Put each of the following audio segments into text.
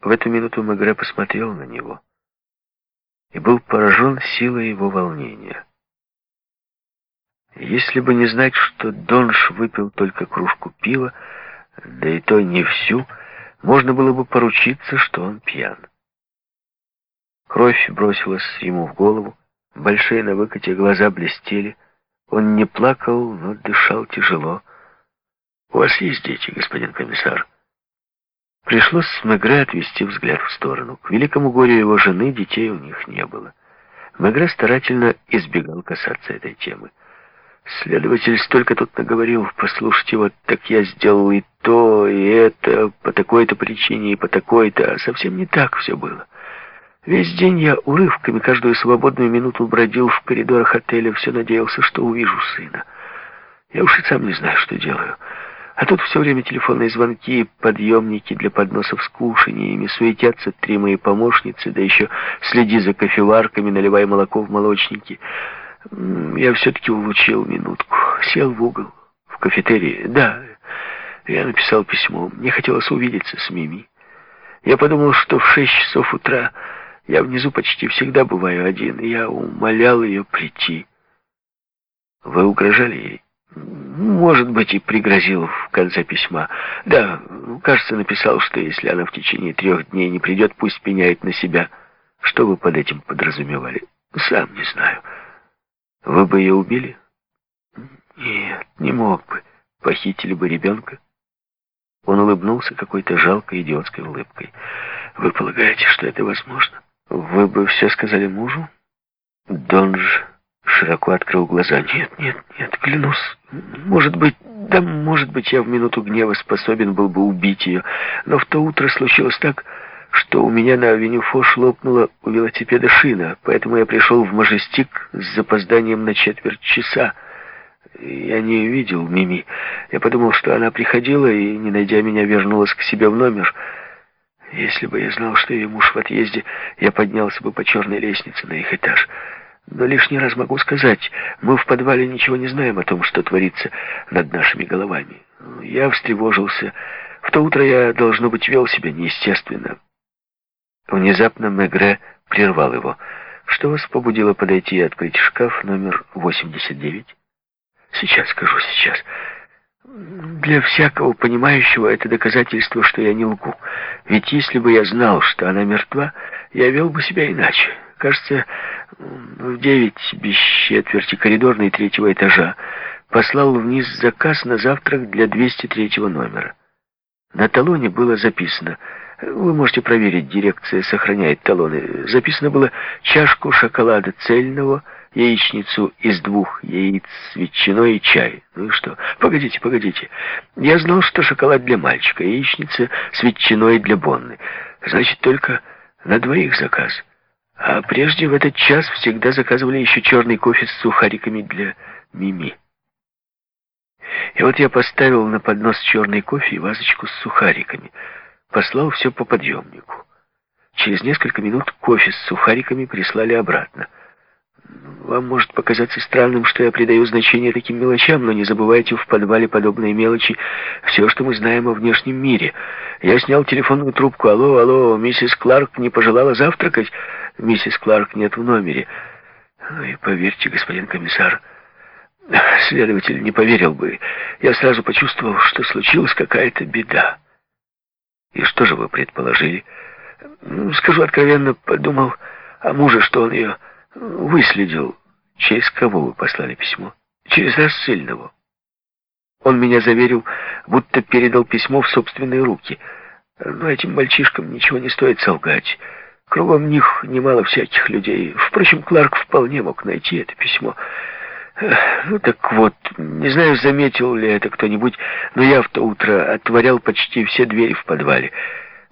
В эту минуту Мегре посмотрел на него и был поражен силой его волнения. Если бы не знать, что Донж выпил только кружку пива, да и то не всю, можно было бы поручиться, что он пьян. Кровь бросилась ему в голову, большие на выкате глаза блестели. Он не плакал, но дышал тяжело. «У вас есть дети, господин комиссар?» Пришлось с Мегре отвести взгляд в сторону. К великому горю его жены детей у них не было. Мегре старательно избегал касаться этой темы. Следователь столько тут наговорил, послушайте, вот так я сделал и то, и это, по такой-то причине, и по такой-то, а совсем не так все было. Весь день я урывками каждую свободную минуту бродил в коридорах отеля, все надеялся, что увижу сына. Я уж и сам не знаю, что делаю. А тут все время телефонные звонки, подъемники для подносов с кушаньями, суетятся три мои помощницы, да еще следи за кофеварками, наливай молоко в молочники. Я все-таки улучил минутку, сел в угол, в кафетерии. Да, я написал письмо, мне хотелось увидеться с Мими. Я подумал, что в шесть часов утра я внизу почти всегда бываю один, и я умолял ее прийти. Вы угрожали ей? Может быть, и пригрозил в конце письма. Да, кажется, написал, что если она в течение трех дней не придет, пусть пеняет на себя. Что вы под этим подразумевали? Сам не знаю. Вы бы ее убили? Нет, не мог бы. Похитили бы ребенка. Он улыбнулся какой-то жалкой идиотской улыбкой. Вы полагаете, что это возможно? Вы бы все сказали мужу? Донж широко открыл глаза. «Нет, нет, нет, клянусь. Может быть, да, может быть, я в минуту гнева способен был бы убить ее. Но в то утро случилось так, что у меня на авеню Фош лопнула у велосипеда шина, поэтому я пришел в Мажестик с запозданием на четверть часа. Я не видел Мими. Я подумал, что она приходила и, не найдя меня, вернулась к себе в номер». Если бы я знал, что ее муж в отъезде, я поднялся бы по черной лестнице на их этаж. Но лишний раз могу сказать, мы в подвале ничего не знаем о том, что творится над нашими головами. Я встревожился. В то утро я, должно быть, вел себя неестественно. Внезапно Мегре прервал его. Что вас побудило подойти и открыть шкаф номер 89? Сейчас скажу, сейчас. Для всякого понимающего это доказательство, что я не лгу. Ведь если бы я знал, что она мертва, я вел бы себя иначе. Кажется, в девять без четверти коридорной третьего этажа послал вниз заказ на завтрак для 203 номера. На талоне было записано, вы можете проверить, дирекция сохраняет талоны, записано было чашку шоколада цельного, яичницу из двух яиц с ветчиной и чай. Ну и что? Погодите, погодите. Я знал, что шоколад для мальчика, яичница с ветчиной для Бонны. Значит, только на двоих заказ. А прежде в этот час всегда заказывали еще черный кофе с сухариками для Мими. И вот я поставил на поднос черный кофе и вазочку с сухариками. Послал все по подъемнику. Через несколько минут кофе с сухариками прислали обратно. Вам может показаться странным, что я придаю значение таким мелочам, но не забывайте в подвале подобные мелочи все, что мы знаем о внешнем мире. Я снял телефонную трубку. Алло, алло, миссис Кларк не пожелала завтракать? Миссис Кларк нет в номере. И поверьте, господин комиссар, следователь не поверил бы. Я сразу почувствовал, что случилась какая-то беда. И что же вы предположили? Скажу откровенно, подумал о муже, что он ее выследил. Через кого вы послали письмо? Через рассыльного. Он меня заверил, будто передал письмо в собственные руки. Но этим мальчишкам ничего не стоит солгать. Кругом них немало всяких людей. Впрочем, Кларк вполне мог найти это письмо. Ну так вот, не знаю, заметил ли это кто-нибудь, но я в то утро отворял почти все двери в подвале.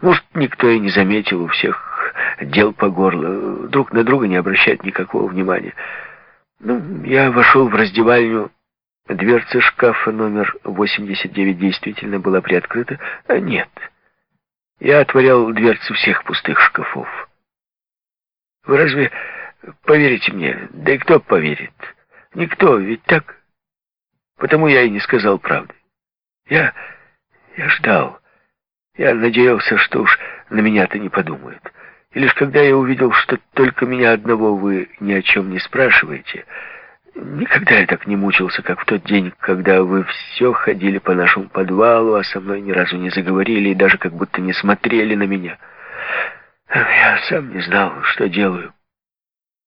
Может, никто и не заметил, у всех дел по горло, друг на друга не обращать никакого внимания. Ну, я вошел в раздевальню, дверца шкафа номер 89 действительно была приоткрыта, а нет. Я отворял дверцы всех пустых шкафов. Вы разве поверите мне? Да и кто поверит? Никто, ведь так? Потому я и не сказал правды. Я... я ждал. Я надеялся, что уж на меня-то не подумают. И лишь когда я увидел, что только меня одного вы ни о чем не спрашиваете, никогда я так не мучился, как в тот день, когда вы все ходили по нашему подвалу, а со мной ни разу не заговорили и даже как будто не смотрели на меня. Я сам не знал, что делаю.